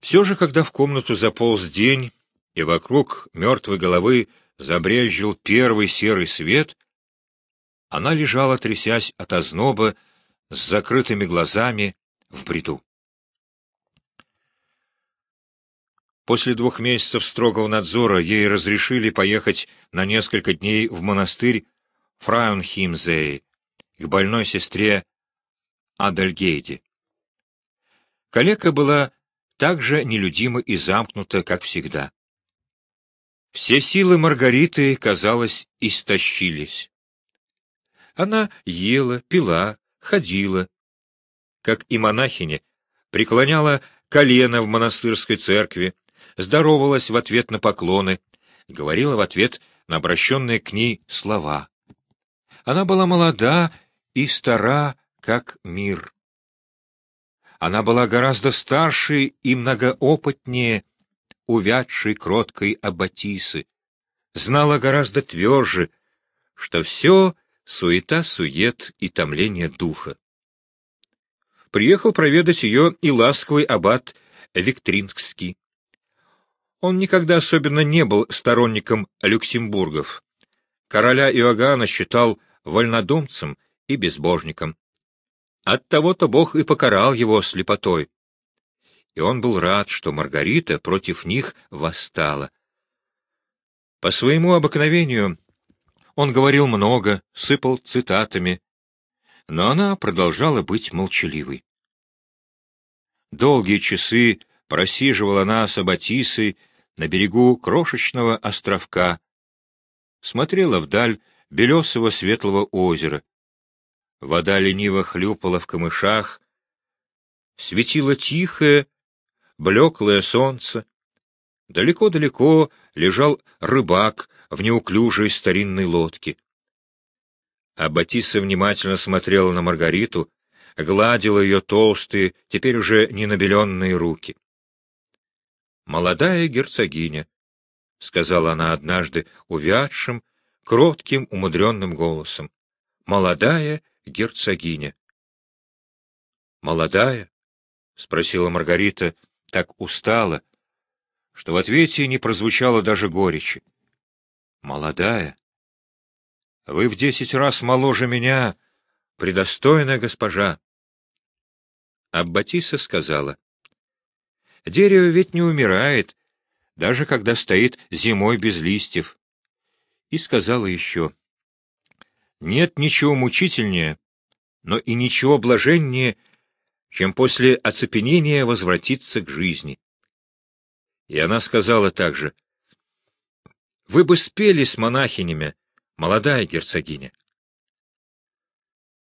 Все же, когда в комнату заполз день, и вокруг мертвой головы забрезжил первый серый свет, она лежала, трясясь от озноба, с закрытыми глазами, в бреду. После двух месяцев строгого надзора ей разрешили поехать на несколько дней в монастырь Фраунхимзей к больной сестре Адальгейде. Калека была так же нелюдима и замкнута, как всегда. Все силы Маргариты, казалось, истощились. Она ела, пила, ходила, как и монахиня, преклоняла колено в монастырской церкви, здоровалась в ответ на поклоны, говорила в ответ на обращенные к ней слова. Она была молода и стара, как мир. Она была гораздо старше и многоопытнее увядшей кроткой Аббатисы, знала гораздо тверже, что все суета-сует и томление духа. Приехал проведать ее и ласковый аббат Виктринский. Он никогда особенно не был сторонником люксембургов. Короля Иоганна считал вольнодумцем и безбожником. Оттого-то Бог и покарал его слепотой. И он был рад, что Маргарита против них восстала. По своему обыкновению он говорил много, сыпал цитатами, но она продолжала быть молчаливой. Долгие часы просиживала она с Аббатисой на берегу крошечного островка, смотрела вдаль белесого светлого озера. Вода лениво хлюпала в камышах, светило тихое, блеклое солнце. Далеко-далеко лежал рыбак в неуклюжей старинной лодке. А Батиса внимательно смотрела на Маргариту, гладила ее толстые, теперь уже ненабеленные руки. «Молодая герцогиня», — сказала она однажды увядшим, кротким, умудренным голосом. «Молодая герцогиня». «Молодая?» — спросила Маргарита так устала, что в ответе не прозвучало даже горечи. «Молодая? Вы в десять раз моложе меня, предостойная госпожа». Аббатиса сказала, «Дерево ведь не умирает, даже когда стоит зимой без листьев и сказала еще, «Нет ничего мучительнее, но и ничего блаженнее, чем после оцепенения возвратиться к жизни». И она сказала также, «Вы бы спели с монахинями, молодая герцогиня».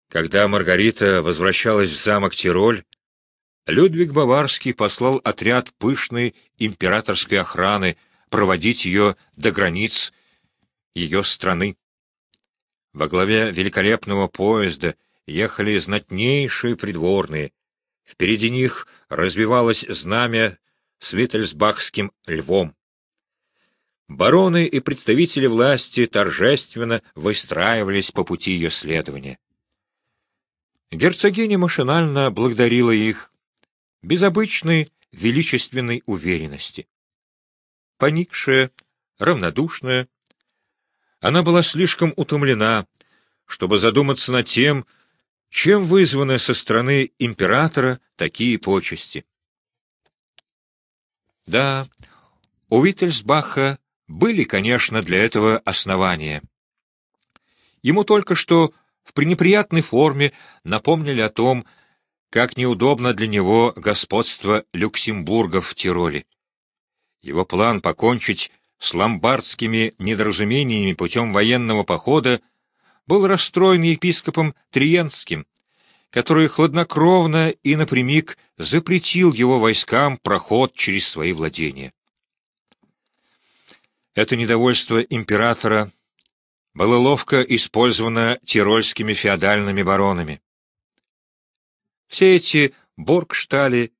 Когда Маргарита возвращалась в замок Тироль, Людвиг Баварский послал отряд пышной императорской охраны проводить ее до границ ее страны. Во главе великолепного поезда ехали знатнейшие придворные. Впереди них развивалось знамя с Виттельсбахским львом. Бароны и представители власти торжественно выстраивались по пути ее следования. Герцогиня машинально благодарила их без обычной величественной уверенности. Поникшая, равнодушная, она была слишком утомлена, чтобы задуматься над тем, чем вызваны со стороны императора такие почести. Да, у Виттельсбаха были, конечно, для этого основания. Ему только что в пренеприятной форме напомнили о том, как неудобно для него господство Люксембурга в Тироле. Его план покончить с ломбардскими недоразумениями путем военного похода был расстроен епископом Триенским, который хладнокровно и напрямик запретил его войскам проход через свои владения. Это недовольство императора было ловко использовано тирольскими феодальными баронами. Все эти Боргштали,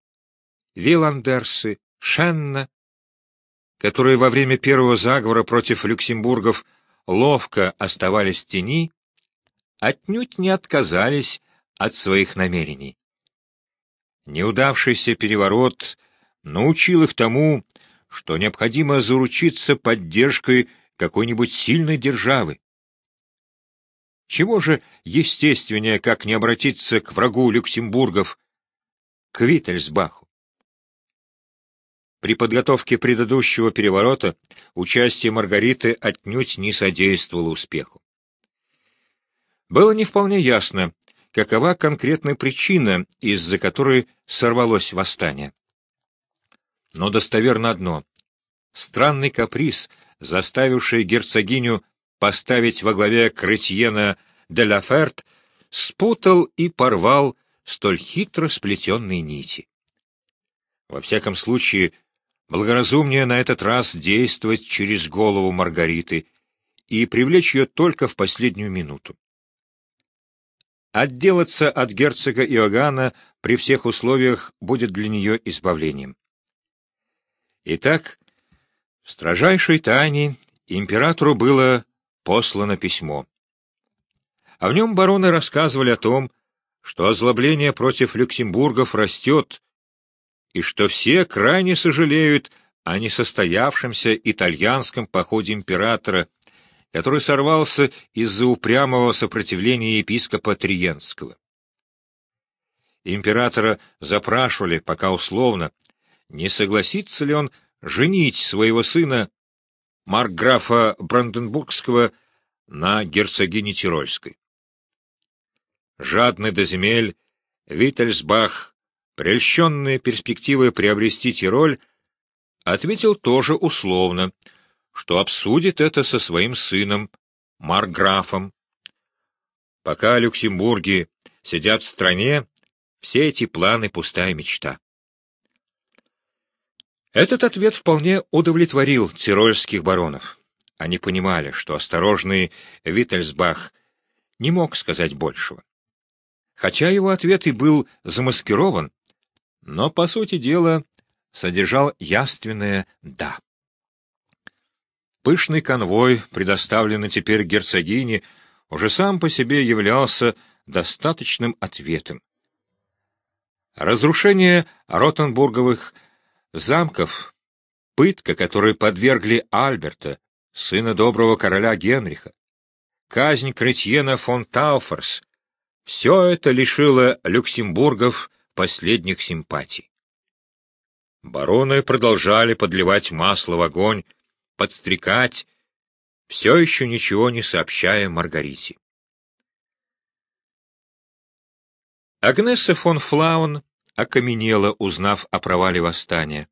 Виландерсы, Шенна которые во время первого заговора против люксембургов ловко оставались в тени, отнюдь не отказались от своих намерений. Неудавшийся переворот научил их тому, что необходимо заручиться поддержкой какой-нибудь сильной державы. Чего же естественнее, как не обратиться к врагу Люксембургов, к Виттельсбаху? При подготовке предыдущего переворота участие Маргариты отнюдь не содействовало успеху. Было не вполне ясно, какова конкретная причина, из-за которой сорвалось восстание. Но достоверно одно — странный каприз, заставивший герцогиню поставить во главе Кретьена де ла Ферт, спутал и порвал столь хитро сплетенные нити. Во всяком случае, благоразумнее на этот раз действовать через голову Маргариты и привлечь ее только в последнюю минуту. Отделаться от герцога Иоганна при всех условиях будет для нее избавлением. Итак, в строжайшей тайне императору было послано письмо. А в нем бароны рассказывали о том, что озлобление против люксембургов растет, и что все крайне сожалеют о несостоявшемся итальянском походе императора, который сорвался из-за упрямого сопротивления епископа Триенского. Императора запрашивали, пока условно, не согласится ли он женить своего сына, маркграфа Бранденбургского, на герцогине Тирольской. Жадный до земель, Виттельсбах, прельщенный перспективой приобрести Тироль, ответил тоже условно — что обсудит это со своим сыном, Марграфом. Пока Люксембурги сидят в стране, все эти планы — пустая мечта. Этот ответ вполне удовлетворил тирольских баронов. Они понимали, что осторожный Виттельсбах не мог сказать большего. Хотя его ответ и был замаскирован, но, по сути дела, содержал яственное «да». Пышный конвой, предоставленный теперь герцогине, уже сам по себе являлся достаточным ответом. Разрушение Ротенбурговых замков, пытка, которой подвергли Альберта, сына доброго короля Генриха, казнь Кретьена фон Тауферс — все это лишило люксембургов последних симпатий. Бароны продолжали подливать масло в огонь, подстрекать, все еще ничего не сообщая Маргарите. Агнесса фон Флаун окаменела, узнав о провале восстания.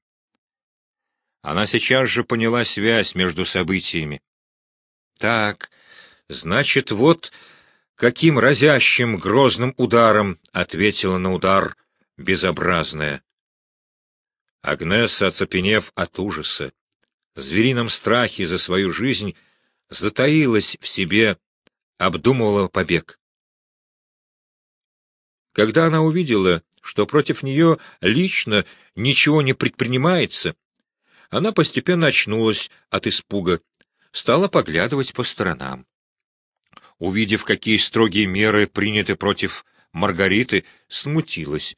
Она сейчас же поняла связь между событиями. Так, значит, вот каким разящим, грозным ударом ответила на удар безобразная. Агнесса, оцепенев от ужаса, зверином страхе за свою жизнь, затаилась в себе, обдумывала побег. Когда она увидела, что против нее лично ничего не предпринимается, она постепенно очнулась от испуга, стала поглядывать по сторонам. Увидев, какие строгие меры приняты против Маргариты, смутилась.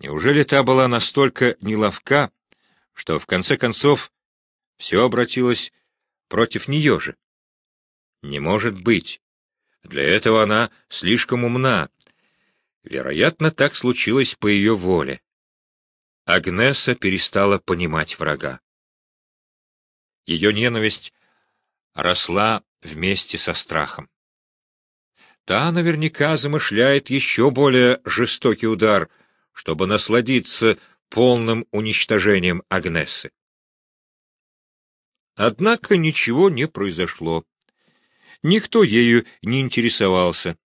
Неужели та была настолько неловка, что в конце концов все обратилось против нее же. Не может быть. Для этого она слишком умна. Вероятно, так случилось по ее воле. Агнеса перестала понимать врага. Ее ненависть росла вместе со страхом. Та наверняка замышляет еще более жестокий удар, чтобы насладиться полным уничтожением Агнесы. Однако ничего не произошло. Никто ею не интересовался.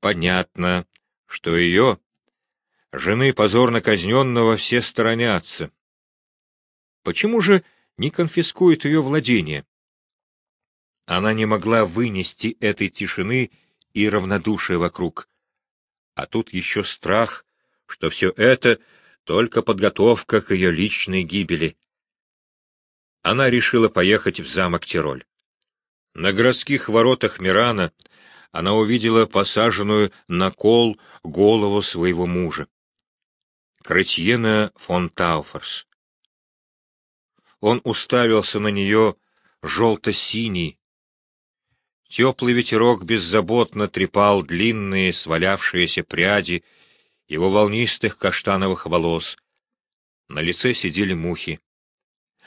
Понятно, что ее, жены позорно казненного, все сторонятся. Почему же не конфискуют ее владение? Она не могла вынести этой тишины и равнодушия вокруг. А тут еще страх, что все это — только подготовка к ее личной гибели она решила поехать в замок Тироль. На городских воротах Мирана она увидела посаженную на кол голову своего мужа. Кретьена фон Тауферс. Он уставился на нее желто-синий. Теплый ветерок беззаботно трепал длинные свалявшиеся пряди его волнистых каштановых волос. На лице сидели мухи.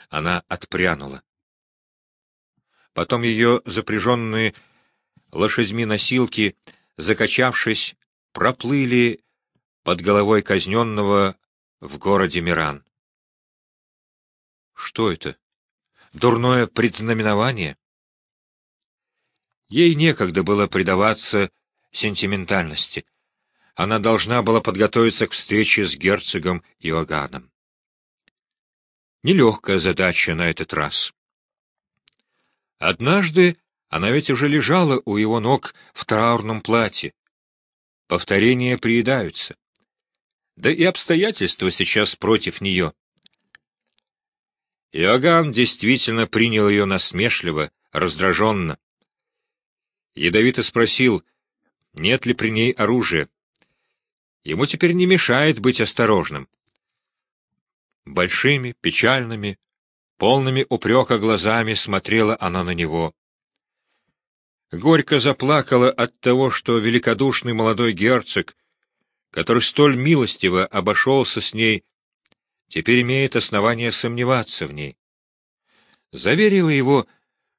Она отпрянула. Потом ее запряженные лошадьми носилки, закачавшись, проплыли под головой казненного в городе Миран. Что это? Дурное предзнаменование? Ей некогда было предаваться сентиментальности. Она должна была подготовиться к встрече с герцогом Иоганном. Нелегкая задача на этот раз. Однажды она ведь уже лежала у его ног в траурном платье. Повторения приедаются. Да и обстоятельства сейчас против нее. Иоганн действительно принял ее насмешливо, раздраженно. Ядовито спросил, нет ли при ней оружия. Ему теперь не мешает быть осторожным. Большими, печальными, полными упрека глазами смотрела она на него. Горько заплакала от того, что великодушный молодой герцог, который столь милостиво обошелся с ней, теперь имеет основания сомневаться в ней. Заверила его,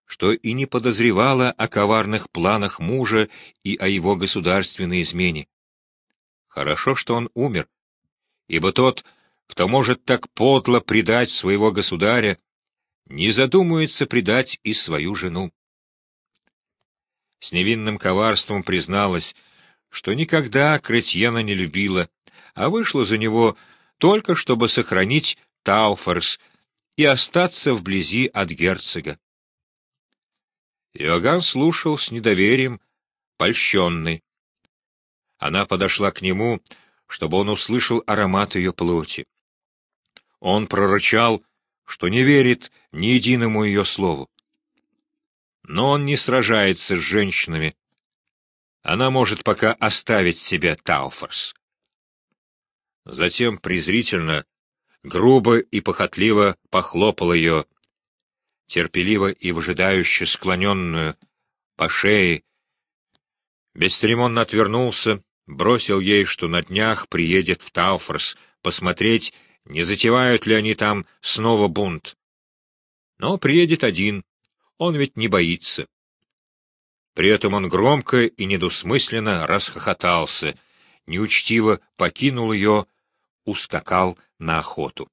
что и не подозревала о коварных планах мужа и о его государственной измене. Хорошо, что он умер, ибо тот, кто может так подло предать своего государя, не задумается предать и свою жену с невинным коварством призналась, что никогда Кретьена не любила, а вышла за него только чтобы сохранить Тауферс и остаться вблизи от герцога. Иоганн слушал с недоверием, польщенный. Она подошла к нему, чтобы он услышал аромат ее плоти. Он прорычал, что не верит ни единому ее слову но он не сражается с женщинами. Она может пока оставить себе Тауфорс. Затем презрительно, грубо и похотливо похлопал ее, терпеливо и выжидающе склоненную, по шее, бесцеремонно отвернулся, бросил ей, что на днях приедет в Тауфорс посмотреть, не затевают ли они там снова бунт. Но приедет один, он ведь не боится. При этом он громко и недосмысленно расхохотался, неучтиво покинул ее, ускакал на охоту.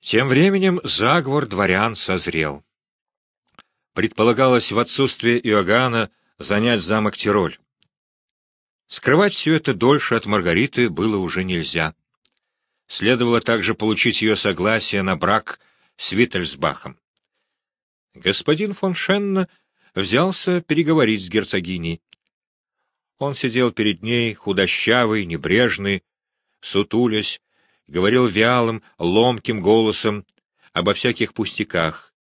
Тем временем заговор дворян созрел. Предполагалось в отсутствие Иоганна занять замок Тироль. Скрывать все это дольше от Маргариты было уже нельзя. Следовало также получить ее согласие на брак с Виттельсбахом господин фон Шенна взялся переговорить с герцогиней. Он сидел перед ней, худощавый, небрежный, сутулясь, говорил вялым, ломким голосом обо всяких пустяках,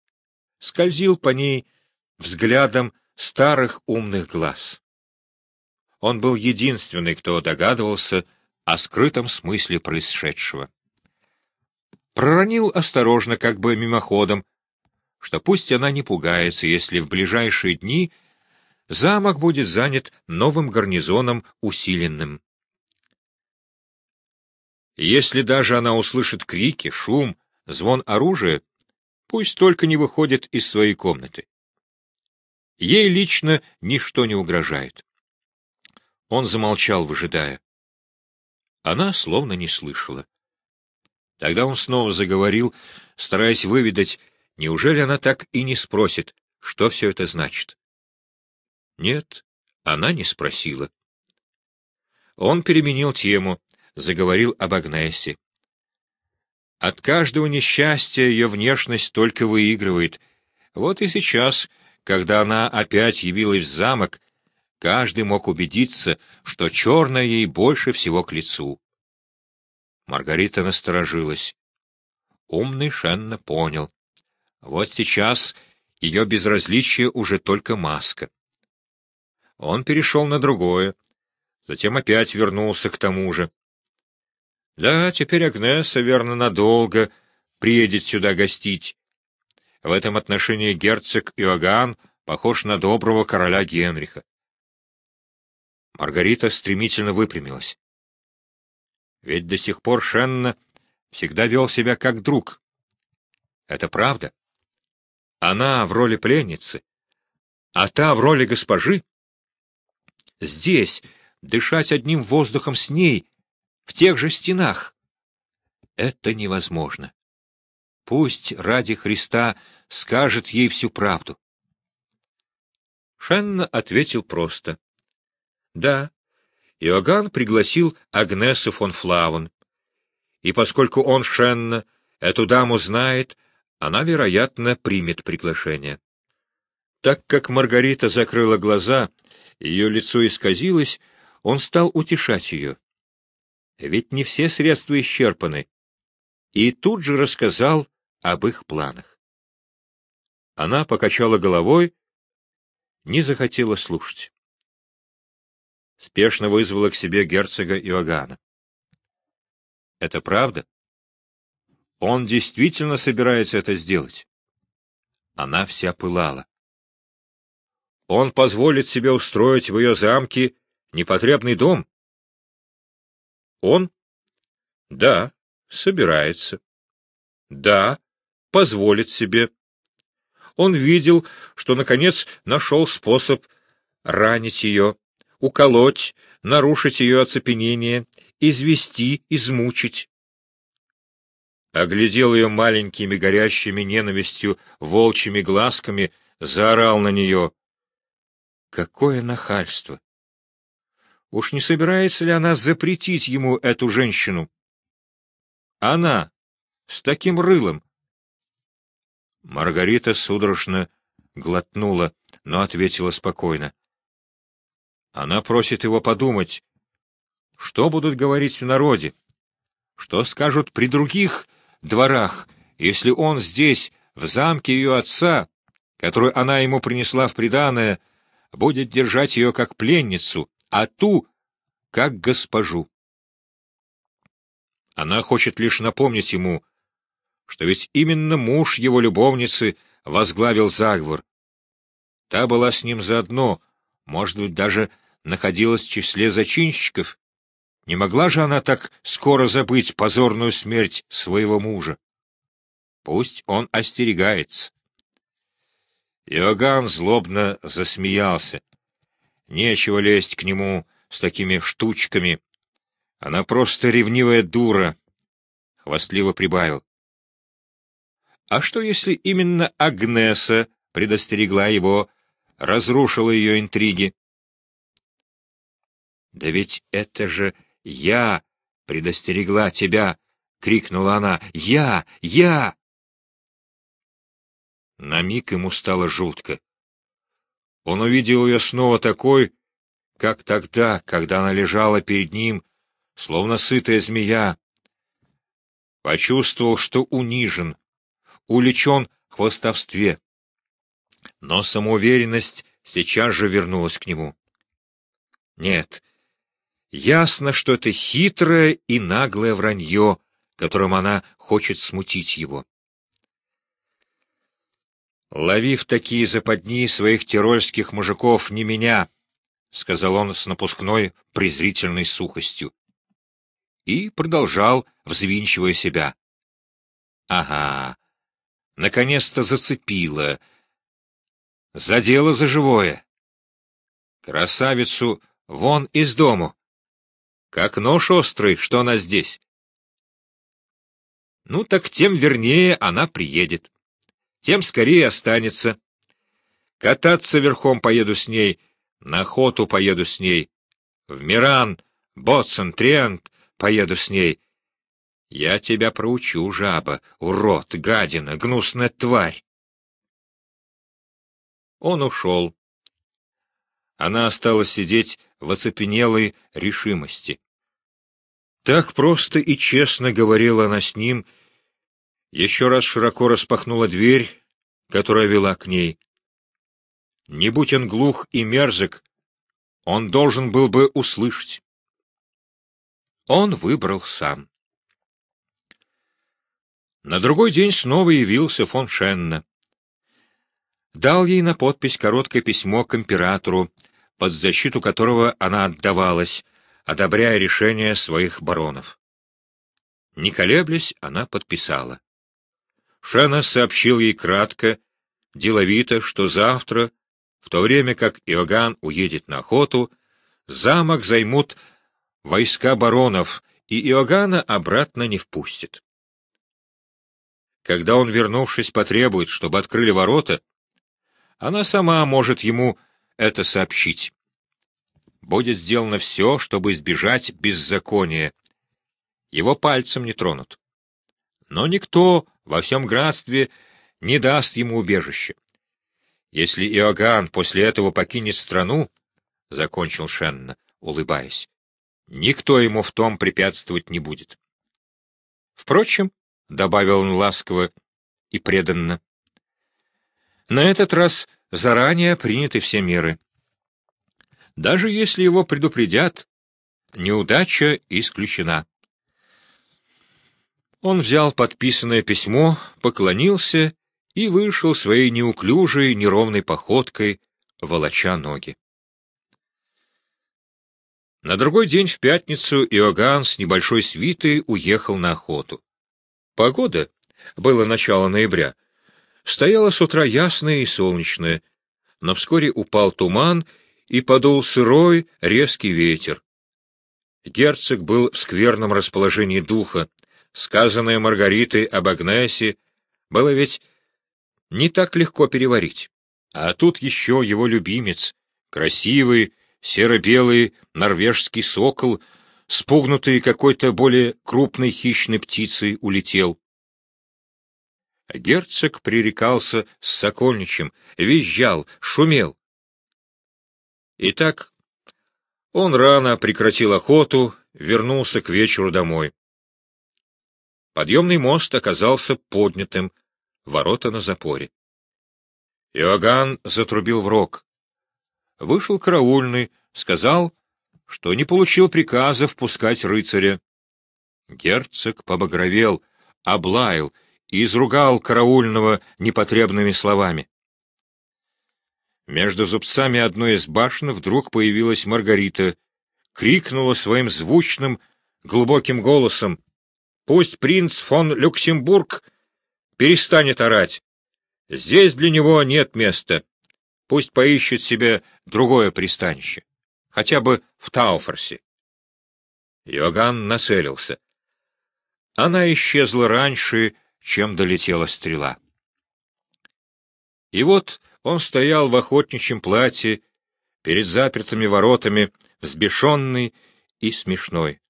скользил по ней взглядом старых умных глаз. Он был единственный, кто догадывался о скрытом смысле происшедшего. Проронил осторожно, как бы мимоходом, что пусть она не пугается, если в ближайшие дни замок будет занят новым гарнизоном усиленным. Если даже она услышит крики, шум, звон оружия, пусть только не выходит из своей комнаты. Ей лично ничто не угрожает. Он замолчал, выжидая. Она словно не слышала. Тогда он снова заговорил, стараясь выведать, Неужели она так и не спросит, что все это значит? Нет, она не спросила. Он переменил тему, заговорил об Агнессе. От каждого несчастья ее внешность только выигрывает. Вот и сейчас, когда она опять явилась в замок, каждый мог убедиться, что черное ей больше всего к лицу. Маргарита насторожилась. Умный Шенна понял. Вот сейчас ее безразличие уже только маска. Он перешел на другое, затем опять вернулся к тому же. Да, теперь Агнеса, верно, надолго приедет сюда гостить. В этом отношении герцог Иоганн похож на доброго короля Генриха. Маргарита стремительно выпрямилась. Ведь до сих пор Шенна всегда вел себя как друг. Это правда. Она в роли пленницы, а та в роли госпожи. Здесь дышать одним воздухом с ней, в тех же стенах. Это невозможно. Пусть ради Христа скажет ей всю правду. Шенна ответил просто. Да, Иоганн пригласил Агнесу фон Флавен, и поскольку он, Шенна, эту даму знает, она, вероятно, примет приглашение. Так как Маргарита закрыла глаза, ее лицо исказилось, он стал утешать ее. Ведь не все средства исчерпаны. И тут же рассказал об их планах. Она покачала головой, не захотела слушать. Спешно вызвала к себе герцога Иоганна. Это правда? Он действительно собирается это сделать. Она вся пылала. Он позволит себе устроить в ее замке непотребный дом. Он? Да, собирается. Да, позволит себе. Он видел, что, наконец, нашел способ ранить ее, уколоть, нарушить ее оцепенение, извести, измучить. Оглядел ее маленькими горящими ненавистью волчьими глазками, заорал на нее. Какое нахальство! Уж не собирается ли она запретить ему эту женщину? Она, с таким рылом. Маргарита судорожно глотнула, но ответила спокойно. Она просит его подумать, что будут говорить в народе, что скажут при других дворах, если он здесь, в замке ее отца, которую она ему принесла в приданое, будет держать ее как пленницу, а ту — как госпожу. Она хочет лишь напомнить ему, что ведь именно муж его любовницы возглавил заговор. Та была с ним заодно, может быть, даже находилась в числе зачинщиков. Не могла же она так скоро забыть позорную смерть своего мужа? Пусть он остерегается. Иоганн злобно засмеялся. Нечего лезть к нему с такими штучками. Она просто ревнивая дура. Хвастливо прибавил. А что, если именно Агнеса предостерегла его, разрушила ее интриги? «Да ведь это же я предостерегла тебя!» — крикнула она. «Я! Я!» На миг ему стало жутко. Он увидел ее снова такой, как тогда, когда она лежала перед ним, словно сытая змея. Почувствовал, что унижен, уличен в хвостовстве. Но самоуверенность сейчас же вернулась к нему. Нет, ясно, что это хитрое и наглое вранье, которым она хочет смутить его. «Ловив такие западни своих тирольских мужиков, не меня», — сказал он с напускной презрительной сухостью. И продолжал, взвинчивая себя. «Ага, наконец-то зацепило. Задело за живое. Красавицу вон из дому. Как нож острый, что она здесь. Ну так тем вернее она приедет. Тем скорее останется. Кататься верхом поеду с ней, на охоту поеду с ней, в Миран, Боцен, Триант поеду с ней, я тебя проучу, жаба, урод, гадина, гнусная тварь. Он ушел. Она осталась сидеть в оцепенелой решимости. Так просто и честно говорила она с ним, еще раз широко распахнула дверь, которая вела к ней. Не будь он глух и мерзок, он должен был бы услышать. Он выбрал сам. На другой день снова явился фон Шенна. Дал ей на подпись короткое письмо к императору, под защиту которого она отдавалась, одобряя решение своих баронов. Не колеблясь, она подписала. Шена сообщил ей кратко, деловито, что завтра, в то время как Иоганн уедет на охоту, замок займут войска баронов, и Иоганна обратно не впустит. Когда он, вернувшись, потребует, чтобы открыли ворота, она сама может ему это сообщить. Будет сделано все, чтобы избежать беззакония. Его пальцем не тронут. Но никто во всем градстве не даст ему убежища. Если Иоганн после этого покинет страну, — закончил Шенна, улыбаясь, — никто ему в том препятствовать не будет. Впрочем, — добавил он ласково и преданно. На этот раз заранее приняты все меры. Даже если его предупредят, неудача исключена. Он взял подписанное письмо, поклонился и вышел своей неуклюжей, неровной походкой, волоча ноги. На другой день в пятницу Иоганн с небольшой свитой уехал на охоту. Погода, было начало ноября, стояла с утра ясная и солнечная, но вскоре упал туман и подул сырой, резкий ветер. Герцог был в скверном расположении духа. Сказанное Маргаритой об Агнесе было ведь не так легко переварить. А тут еще его любимец, красивый, серо-белый норвежский сокол — спугнутый какой-то более крупной хищной птицей, улетел. Герцог пререкался с Сокольничем, визжал, шумел. Итак, он рано прекратил охоту, вернулся к вечеру домой. Подъемный мост оказался поднятым, ворота на запоре. Иоганн затрубил в рог. Вышел караульный, сказал, что не получил приказа впускать рыцаря. Герцог побагровел, облаял и изругал караульного непотребными словами. Между зубцами одной из башен вдруг появилась Маргарита, крикнула своим звучным, глубоким голосом «Пусть принц фон Люксембург перестанет орать. Здесь для него нет места. Пусть поищет себе другое пристанище» хотя бы в Тауфорсе. Йоган нацелился. Она исчезла раньше, чем долетела стрела. И вот он стоял в охотничьем платье, перед запертыми воротами, взбешенный и смешной.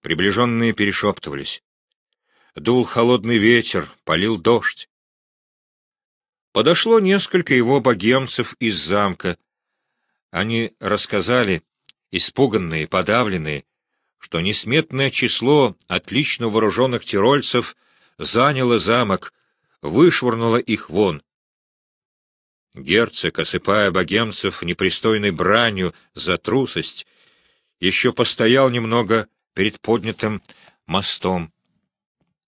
Приближенные перешептывались. Дул холодный ветер, полил дождь. Подошло несколько его богемцев из замка, они рассказали, испуганные, подавленные, что несметное число отлично вооруженных тирольцев заняло замок, вышвырнуло их вон. Герцог, осыпая богемцев непристойной бранью за трусость, еще постоял немного перед поднятым мостом.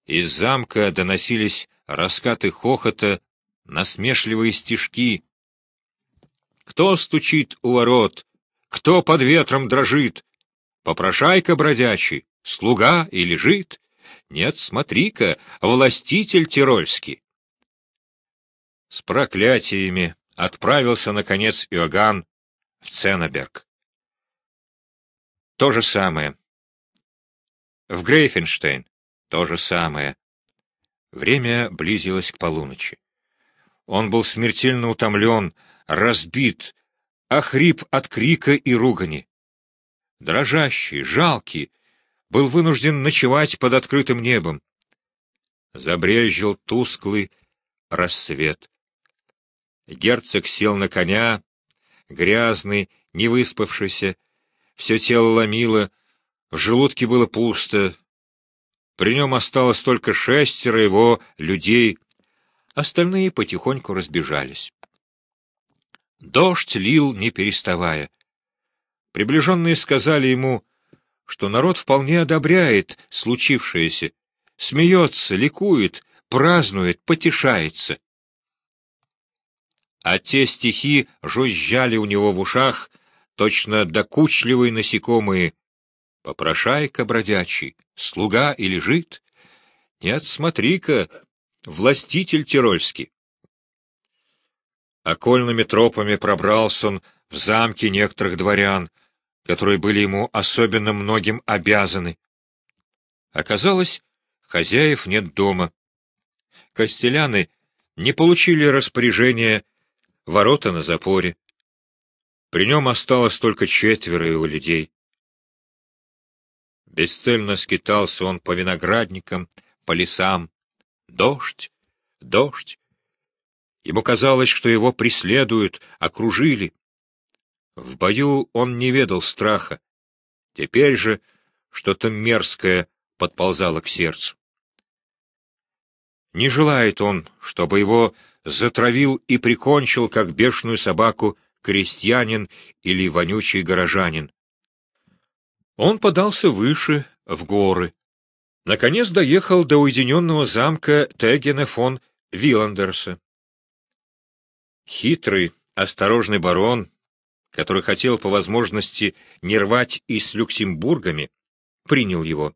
Из замка доносились раскаты хохота, насмешливые стишки, кто стучит у ворот? Кто под ветром дрожит? Попрошайка бродячий, слуга и лежит? Нет, смотри-ка, властитель тирольский. С проклятиями отправился, наконец, Иоганн в Ценнеберг. То же самое. В Грейфенштейн то же самое. Время близилось к полуночи. Он был смертельно утомлен, разбит, охрип от крика и ругани. Дрожащий, жалкий, был вынужден ночевать под открытым небом. Забрежил тусклый рассвет. Герцог сел на коня, грязный, невыспавшийся, все тело ломило, в желудке было пусто. При нем осталось только шестеро его людей, остальные потихоньку разбежались. Дождь лил, не переставая. Приближенные сказали ему, что народ вполне одобряет случившееся, смеется, ликует, празднует, потешается. А те стихи жужжали у него в ушах, точно докучливые насекомые. Попрошайка бродячий, слуга и лежит. Нет, смотри-ка, властитель тирольский. Окольными тропами пробрался он в замки некоторых дворян, которые были ему особенно многим обязаны. Оказалось, хозяев нет дома. Костеляны не получили распоряжения, ворота на запоре. При нем осталось только четверо его людей. Бесцельно скитался он по виноградникам, по лесам. Дождь, дождь. Ему казалось, что его преследуют, окружили. В бою он не ведал страха. Теперь же что-то мерзкое подползало к сердцу. Не желает он, чтобы его затравил и прикончил, как бешеную собаку, крестьянин или вонючий горожанин. Он подался выше, в горы. Наконец доехал до уединенного замка Тегена фон Виландерса. Хитрый, осторожный барон, который хотел по возможности не рвать и с люксембургами, принял его.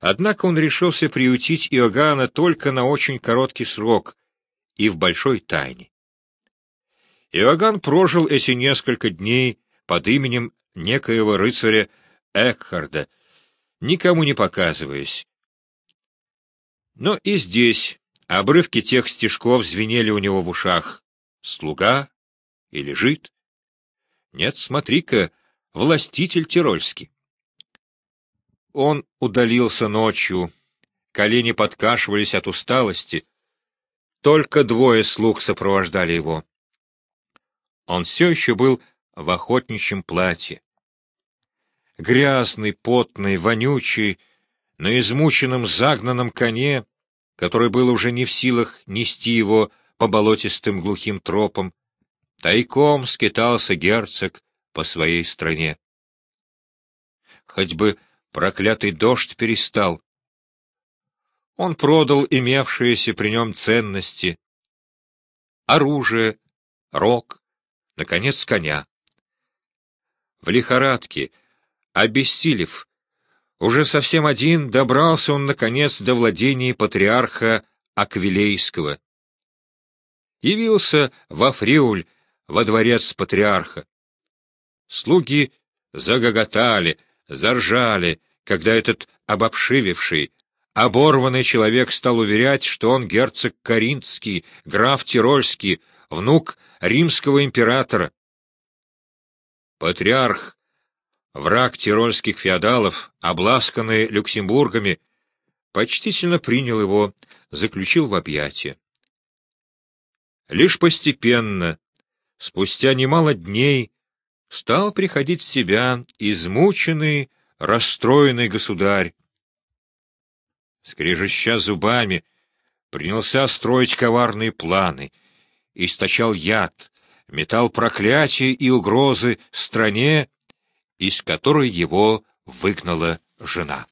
Однако он решился приютить Иоганна только на очень короткий срок и в большой тайне. Иоганн прожил эти несколько дней под именем некоего рыцаря Экхарда, никому не показываясь. Но и здесь обрывки тех стишков звенели у него в ушах. Слуга и лежит. Нет, смотри-ка, властитель Тирольский. Он удалился ночью, колени подкашивались от усталости. Только двое слуг сопровождали его. Он все еще был в охотничьем платье. Грязный, потный, вонючий, на измученном загнанном коне, который был уже не в силах нести его по болотистым глухим тропам, тайком скитался герцог по своей стране. Хоть бы проклятый дождь перестал. Он продал имевшиеся при нем ценности, оружие, рог, наконец, коня. В лихорадке, обессилев, уже совсем один добрался он, наконец, до владений патриарха Аквилейского. Явился во Фриуль, во дворец патриарха. Слуги загоготали, заржали, когда этот обобшививший, оборванный человек стал уверять, что он герцог Каринский, граф Тирольский, внук римского императора. Патриарх, враг тирольских феодалов, обласканный Люксембургами, почтительно принял его, заключил в объятия. Лишь постепенно, спустя немало дней, стал приходить в себя измученный, расстроенный государь. Скрежеща зубами, принялся строить коварные планы, источал яд, метал проклятия и угрозы стране, из которой его выгнала жена.